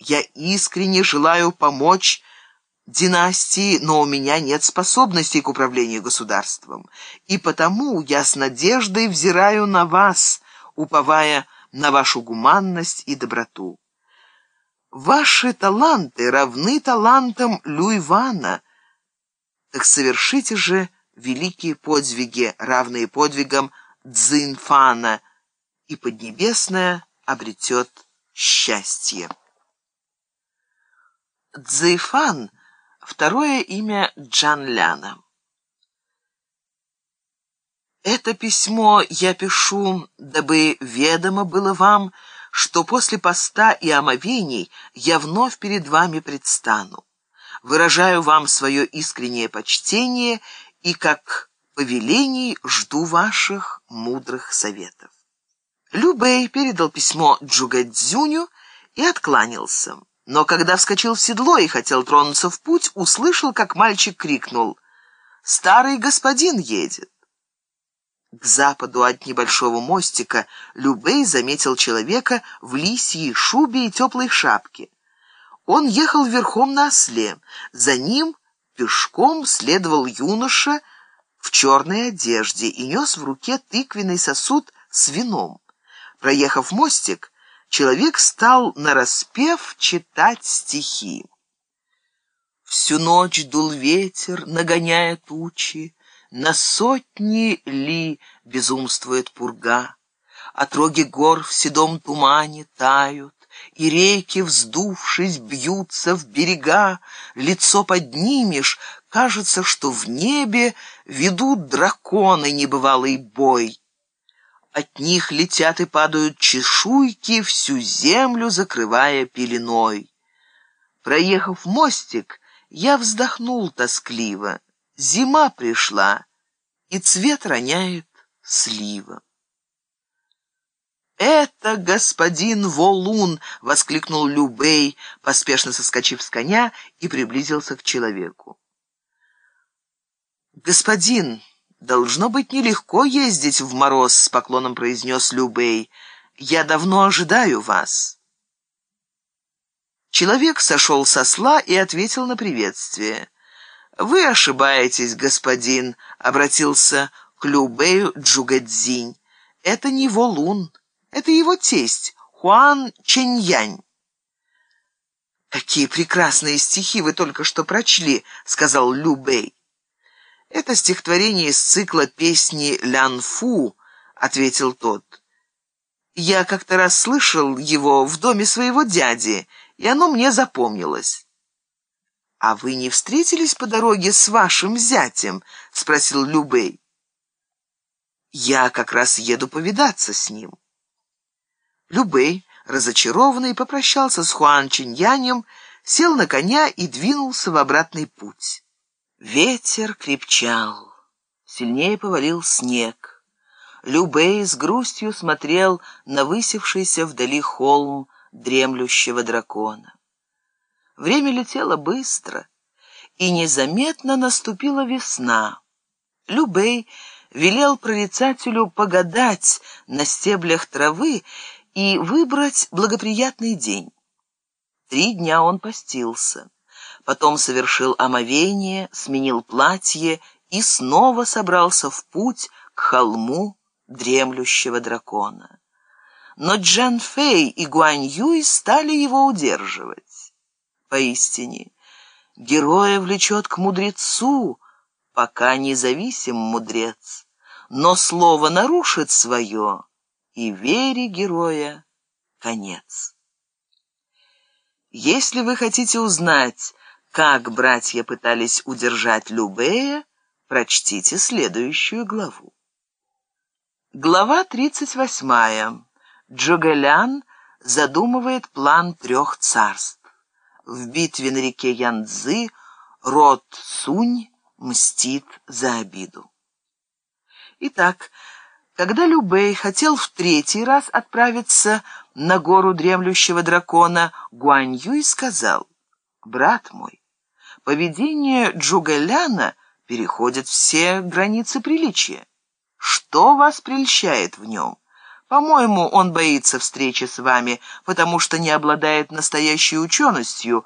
Я искренне желаю помочь династии, но у меня нет способностей к управлению государством. И потому я с надеждой взираю на вас, уповая на вашу гуманность и доброту. Ваши таланты равны талантам Люйвана. Так совершите же великие подвиги, равные подвигам Цзиньфана, и Поднебесная обретет счастье. Цзэйфан — второе имя Джанляна. Это письмо я пишу, дабы ведомо было вам, что после поста и омовений я вновь перед вами предстану. Выражаю вам свое искреннее почтение и, как повелений, жду ваших мудрых советов. Любэй передал письмо Джугадзюню и откланялся. Но когда вскочил в седло и хотел тронуться в путь, услышал, как мальчик крикнул «Старый господин едет!». К западу от небольшого мостика Любей заметил человека в лисьей шубе и теплой шапке. Он ехал верхом на осле. За ним пешком следовал юноша в черной одежде и нес в руке тыквенный сосуд с вином. Проехав мостик, человек стал нараспев читать стихи. Всю ночь дул ветер, нагоняя тучи, На сотни ли безумствует пурга, Отроги гор в седом тумане тают, И реки, вздувшись, бьются в берега, Лицо поднимешь, кажется, что в небе Ведут драконы небывалый бой. От них летят и падают чешуйки, всю землю закрывая пеленой. Проехав мостик, я вздохнул тоскливо. Зима пришла, и цвет роняет слива. «Это господин Волун!» — воскликнул Любей, поспешно соскочив с коня и приблизился к человеку. «Господин!» «Должно быть нелегко ездить в мороз», — с поклоном произнес Любей. «Я давно ожидаю вас». Человек сошел со сла и ответил на приветствие. «Вы ошибаетесь, господин», — обратился к Любею Джугадзинь. «Это не Волун, это его тесть, Хуан Ченьянь». «Какие прекрасные стихи вы только что прочли», — сказал Любей. «Это стихотворение из цикла песни «Лян Фу», — ответил тот. «Я как-то раз слышал его в доме своего дяди, и оно мне запомнилось». «А вы не встретились по дороге с вашим зятем?» — спросил Любей. «Я как раз еду повидаться с ним». Любей, разочарованный, попрощался с Хуан Чиньянем, сел на коня и двинулся в обратный путь. Ветер крепчал, сильнее повалил снег. Любей с грустью смотрел на высевшийся вдали холм дремлющего дракона. Время летело быстро, и незаметно наступила весна. Любей велел прорицателю погадать на стеблях травы и выбрать благоприятный день. Три дня он постился потом совершил омовение, сменил платье и снова собрался в путь к холму дремлющего дракона. Но Джан Фэй и Гуань Юй стали его удерживать. Поистине, героя влечет к мудрецу, пока независим мудрец, но слово нарушит свое, и вере героя конец. Если вы хотите узнать, как братья пытались удержать Любея, прочтите следующую главу. Глава 38. Джогалян задумывает план трех царств. В битве на реке Янцзы род Сунь мстит за обиду. Итак, когда Любей хотел в третий раз отправиться на гору дремлющего дракона, Гуань Юй сказал, «Брат мой, Поведение Джугаляна переходит все границы приличия. Что вас прельщает в нем? По-моему, он боится встречи с вами, потому что не обладает настоящей ученостью